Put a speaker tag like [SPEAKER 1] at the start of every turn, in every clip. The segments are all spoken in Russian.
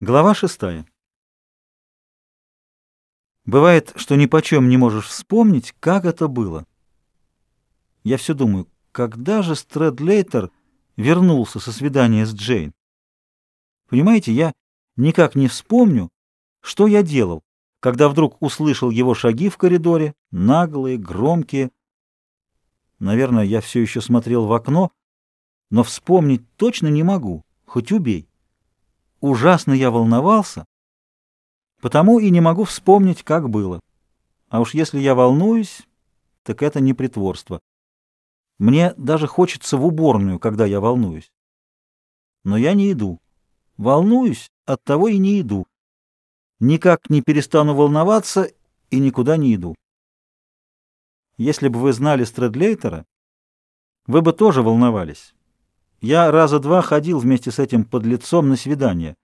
[SPEAKER 1] Глава шестая. Бывает, что ни почем не можешь вспомнить, как это было. Я все думаю, когда же Стрэдлейтер вернулся со свидания с Джейн? Понимаете, я никак не вспомню, что я делал, когда вдруг услышал его шаги в коридоре, наглые, громкие. Наверное, я все еще смотрел в окно, но вспомнить точно не могу, хоть убей. Ужасно я волновался, потому и не могу вспомнить, как было. А уж если я волнуюсь, так это не притворство. Мне даже хочется в уборную, когда я волнуюсь. Но я не иду. Волнуюсь, оттого и не иду. Никак не перестану волноваться и никуда не иду. Если бы вы знали Стрэдлейтера, вы бы тоже волновались. Я раза два ходил вместе с этим подлецом на свидание.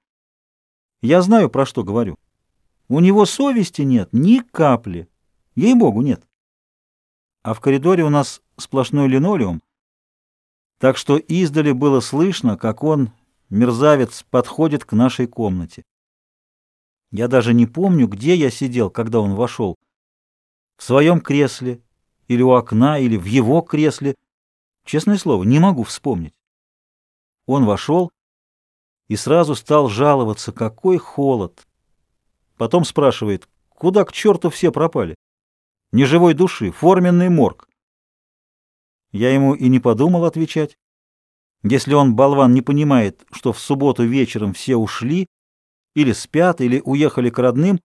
[SPEAKER 1] Я знаю, про что говорю. У него совести нет ни капли. Ей-богу, нет. А в коридоре у нас сплошной линолеум, так что издали было слышно, как он, мерзавец, подходит к нашей комнате. Я даже не помню, где я сидел, когда он вошел. В своем кресле, или у окна, или в его кресле. Честное слово, не могу вспомнить. Он вошел и сразу стал жаловаться, какой холод. Потом спрашивает, куда к черту все пропали? Ни живой души, форменный морг. Я ему и не подумал отвечать. Если он, болван, не понимает, что в субботу вечером все ушли, или спят, или уехали к родным,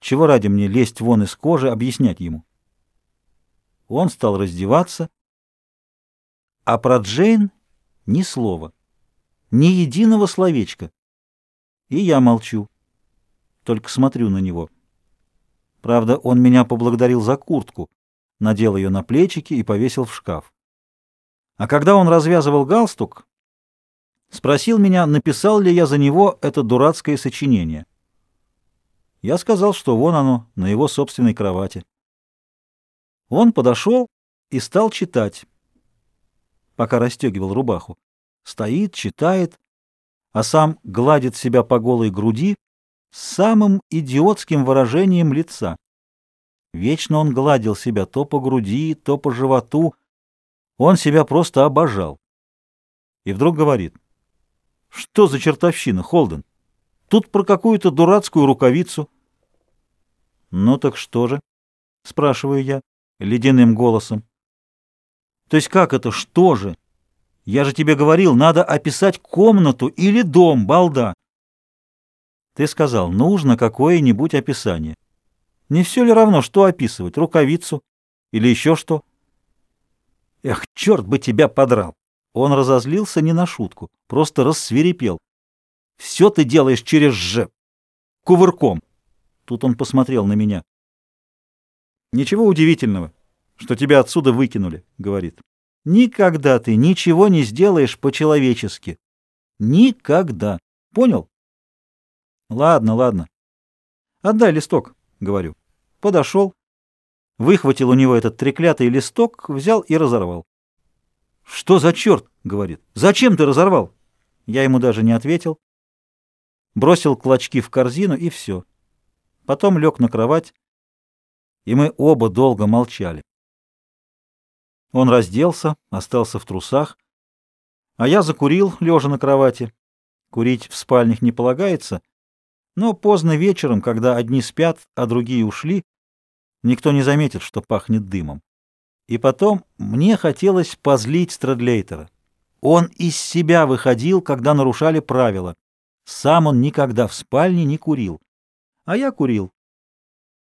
[SPEAKER 1] чего ради мне лезть вон из кожи, объяснять ему? Он стал раздеваться, а про Джейн ни слова. Ни единого словечка. И я молчу. Только смотрю на него. Правда, он меня поблагодарил за куртку, надел ее на плечики и повесил в шкаф. А когда он развязывал галстук, спросил меня, написал ли я за него это дурацкое сочинение. Я сказал, что вон оно, на его собственной кровати. Он подошел и стал читать пока расстегивал рубаху. Стоит, читает, а сам гладит себя по голой груди с самым идиотским выражением лица. Вечно он гладил себя то по груди, то по животу. Он себя просто обожал. И вдруг говорит, что за чертовщина, Холден? Тут про какую-то дурацкую рукавицу. Ну так что же? Спрашиваю я ледяным голосом. То есть как это, что же? Я же тебе говорил, надо описать комнату или дом, балда. Ты сказал, нужно какое-нибудь описание. Не все ли равно, что описывать, рукавицу или еще что? Эх, черт бы тебя подрал! Он разозлился не на шутку, просто рассверепел. Все ты делаешь через «ж», кувырком. Тут он посмотрел на меня. Ничего удивительного что тебя отсюда выкинули, — говорит. Никогда ты ничего не сделаешь по-человечески. Никогда. Понял? Ладно, ладно. Отдай листок, — говорю. Подошел, выхватил у него этот треклятый листок, взял и разорвал. Что за черт? — говорит. Зачем ты разорвал? Я ему даже не ответил. Бросил клочки в корзину и все. Потом лег на кровать, и мы оба долго молчали. Он разделся, остался в трусах, а я закурил, лежа на кровати. Курить в спальнях не полагается, но поздно вечером, когда одни спят, а другие ушли, никто не заметит, что пахнет дымом. И потом мне хотелось позлить Страдлейтера. Он из себя выходил, когда нарушали правила. Сам он никогда в спальне не курил. А я курил.